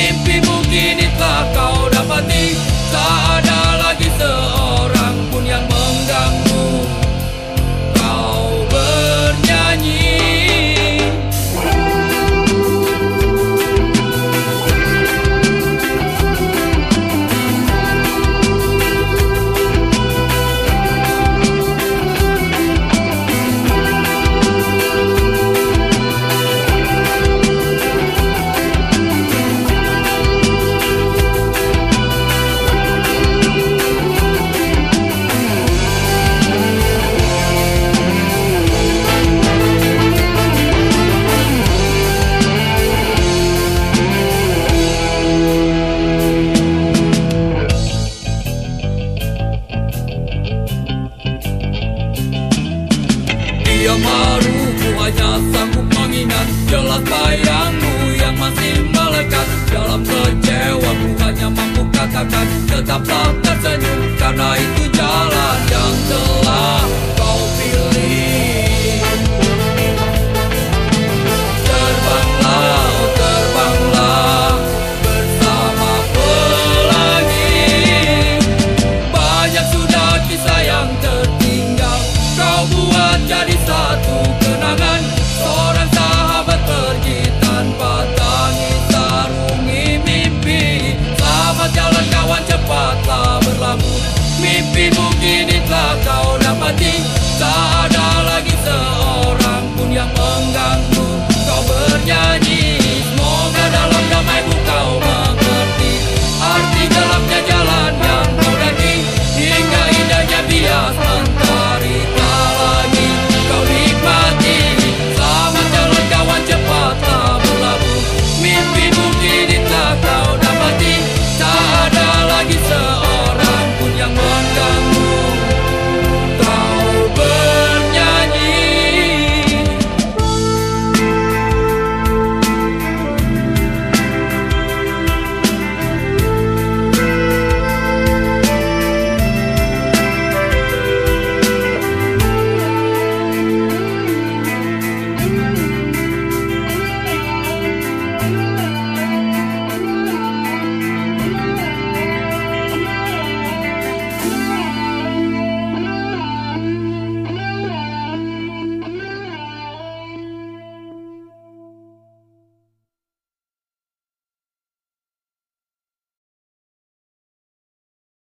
mimpimu kini telah kau dapati Tak Dia maruku hanya sanggup mengingat Jelas bayangmu yang masih melekat